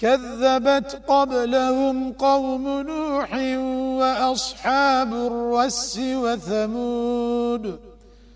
كذبت قبلهم قوم نوح وأصحاب الرس وثمود